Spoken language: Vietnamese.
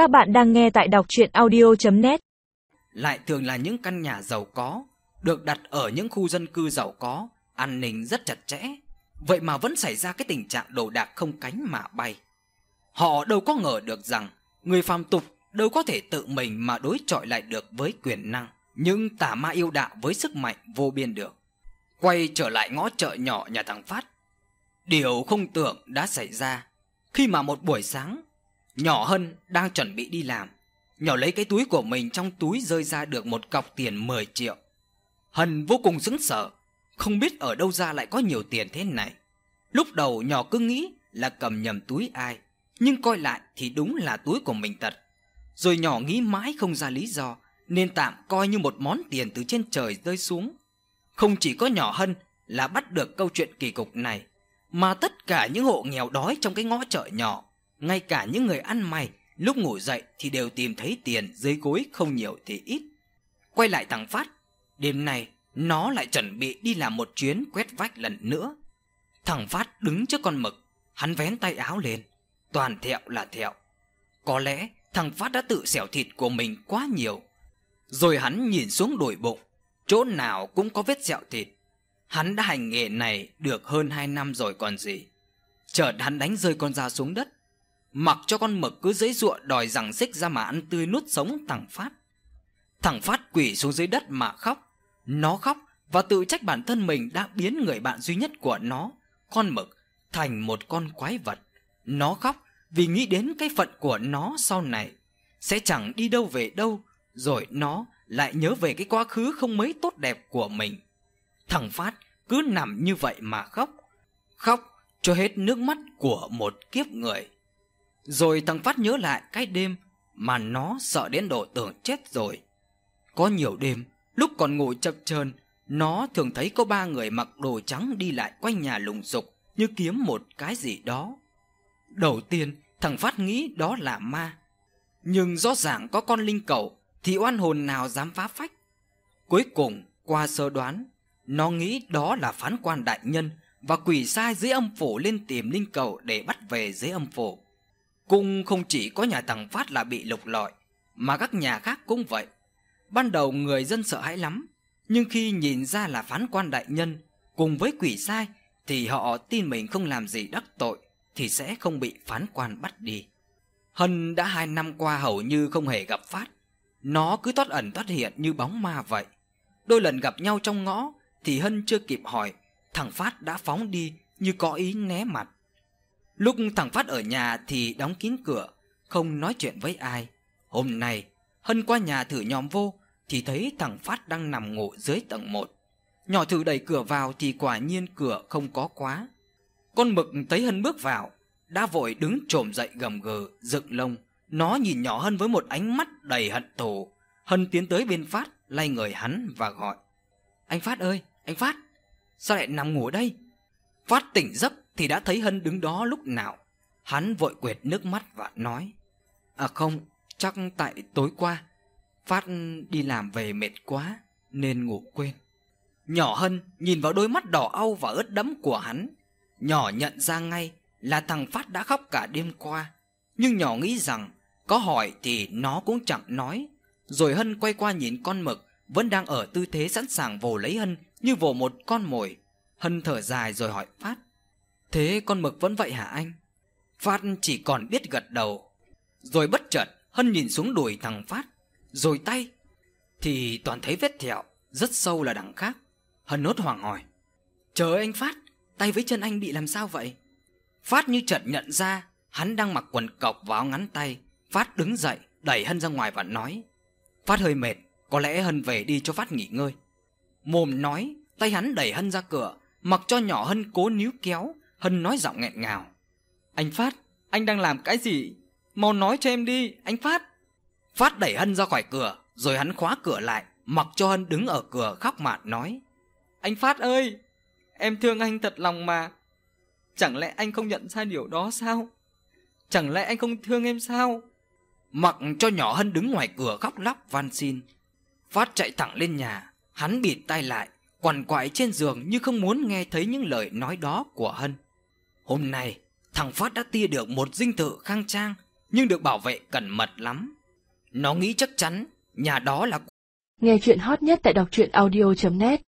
Các bạn đang nghe tại đọc chuyện audio.net Lại thường là những căn nhà giàu có, được đặt ở những khu dân cư giàu có, an ninh rất chặt chẽ. Vậy mà vẫn xảy ra cái tình trạng đồ đạc không cánh mà bay. Họ đâu có ngờ được rằng người phàm tục đâu có thể tự mình mà đối chọi lại được với quyền năng, nhưng tà ma yêu đạo với sức mạnh vô biên được. Quay trở lại ngõ chợ nhỏ nhà thằng Phát. Điều không tưởng đã xảy ra khi mà một buổi sáng, nhỏ Hân đang chuẩn bị đi làm, nhỏ lấy cái túi của mình trong túi rơi ra được một cọc tiền 10 triệu. Hân vô cùng sững sờ, không biết ở đâu ra lại có nhiều tiền thế này. Lúc đầu nhỏ cứ nghĩ là cầm nhầm túi ai, nhưng coi lại thì đúng là túi của mình thật. Rồi nhỏ nghĩ mãi không ra lý do, nên tạm coi như một món tiền từ trên trời rơi xuống. Không chỉ có nhỏ Hân là bắt được câu chuyện kỳ cục này, mà tất cả những hộ nghèo đói trong cái ngõ chợ nhỏ, ngay cả những người ăn mày lúc ngủ dậy thì đều tìm thấy tiền dưới gối không nhiều thì ít. Quay lại thằng Phát, đêm nay nó lại chuẩn bị đi làm một chuyến quét vách lần nữa. Thằng Phát đứng trước con mực, hắn vén tay áo lên, toàn thẹo là thẹo. Có lẽ thằng Phát đã tự xẻo thịt của mình quá nhiều. Rồi hắn nhìn xuống đùi bụng, chỗ nào cũng có vết sẹo thịt. Hắn đã hành nghề này được hơn 2 năm rồi còn gì. Chợt hắn đánh rơi con dao xuống đất, mặc cho con mực cứ giấy giụa đòi rằng xích ra mà ăn tươi nuốt sống thằng Phát. Thằng Phát quỳ xuống dưới đất mà khóc. Nó khóc và tự trách bản thân mình đã biến người bạn duy nhất của nó, con mực, thành một con quái vật. Nó khóc vì nghĩ đến cái phận của nó sau này sẽ chẳng đi đâu về đâu, rồi nó lại nhớ về cái quá khứ không mấy tốt đẹp của mình. Thằng Phát cứ nằm như vậy mà khóc, khóc cho hết nước mắt của một kiếp người. Rồi thằng Phát nhớ lại cái đêm mà nó sợ đến độ tưởng chết rồi. Có nhiều đêm, lúc còn ngủ chập chờn, nó thường thấy có ba người mặc đồ trắng đi lại quanh nhà lùng sục như kiếm một cái gì đó. Đầu tiên, thằng Phát nghĩ đó là ma. Nhưng rõ ràng có con linh cầu thì oan hồn nào dám phá phách. Cuối cùng, qua sơ đoán, nó nghĩ đó là phán quan đại nhân và quỷ sai dưới âm phủ lên tìm linh cầu để bắt về dưới âm phủ. Cung không chỉ có nhà Tằng Phát là bị lục lọi, mà các nhà khác cũng vậy. Ban đầu người dân sợ hãi lắm, nhưng khi nhìn ra là phán quan đại nhân cùng với quỷ sai thì họ tin mình không làm gì đắc tội thì sẽ không bị phán quan bắt đi. Hân đã hai năm qua hầu như không hề gặp Phát. Nó cứ thoát ẩn thoát hiện như bóng ma vậy. Đôi lần gặp nhau trong ngõ thì Hân chưa kịp hỏi, thằng Phát đã phóng đi như có ý né mặt. Lúc thằng Phát ở nhà thì đóng kín cửa, không nói chuyện với ai. Hôm nay, Hân qua nhà thử nhòm vô thì thấy thằng Phát đang nằm ngủ dưới tầng 1. Nhỏ thử đẩy cửa vào thì quả nhiên cửa không có khóa. Con mực thấy Hân bước vào, đã vội đứng trồm dậy gầm gừ, dựng lông. Nó nhìn nhỏ Hân với một ánh mắt đầy hận thù. Hân tiến tới bên Phát, lay người hắn và gọi. Anh Phát ơi, anh Phát, sao lại nằm ngủ đây? Phát tỉnh giấc thì đã thấy Hân đứng đó lúc nào. Hắn vội quệt nước mắt và nói. À không, chắc tại tối qua, Phát đi làm về mệt quá, nên ngủ quên. Nhỏ Hân nhìn vào đôi mắt đỏ au và ướt đẫm của hắn. Nhỏ nhận ra ngay là thằng Phát đã khóc cả đêm qua. Nhưng nhỏ nghĩ rằng có hỏi thì nó cũng chẳng nói. Rồi Hân quay qua nhìn con mực vẫn đang ở tư thế sẵn sàng vồ lấy Hân như vồ một con mồi. Hân thở dài rồi hỏi Phát. Thế con mực vẫn vậy hả anh? Phát chỉ còn biết gật đầu. Rồi bất chợt Hân nhìn xuống đùi thằng Phát. Rồi tay. Thì toàn thấy vết thẹo rất sâu là đằng khác. Hân nốt hoảng hỏi. Trời ơi anh Phát, tay với chân anh bị làm sao vậy? Phát như chợt nhận ra hắn đang mặc quần cộc và áo ngắn tay. Phát đứng dậy, đẩy Hân ra ngoài và nói. Phát hơi mệt, có lẽ Hân về đi cho Phát nghỉ ngơi. Mồm nói, tay hắn đẩy Hân ra cửa, mặc cho nhỏ Hân cố níu kéo. Hân nói giọng nghẹn ngào. Anh Phát, anh đang làm cái gì? Mau nói cho em đi, anh Phát. Phát đẩy Hân ra khỏi cửa, rồi hắn khóa cửa lại, mặc cho Hân đứng ở cửa khóc mạt nói. Anh Phát ơi, em thương anh thật lòng mà. Chẳng lẽ anh không nhận ra điều đó sao? Chẳng lẽ anh không thương em sao? Mặc cho nhỏ Hân đứng ngoài cửa khóc lóc van xin. Phát chạy thẳng lên nhà, hắn bịt tay lại, quằn quại trên giường như không muốn nghe thấy những lời nói đó của Hân. Hôm nay, thằng Phát đã tia được một dinh thự khang trang, nhưng được bảo vệ cẩn mật lắm. Nó nghĩ chắc chắn nhà đó là Nghe chuyện hot nhất tại đọc truyện audio.net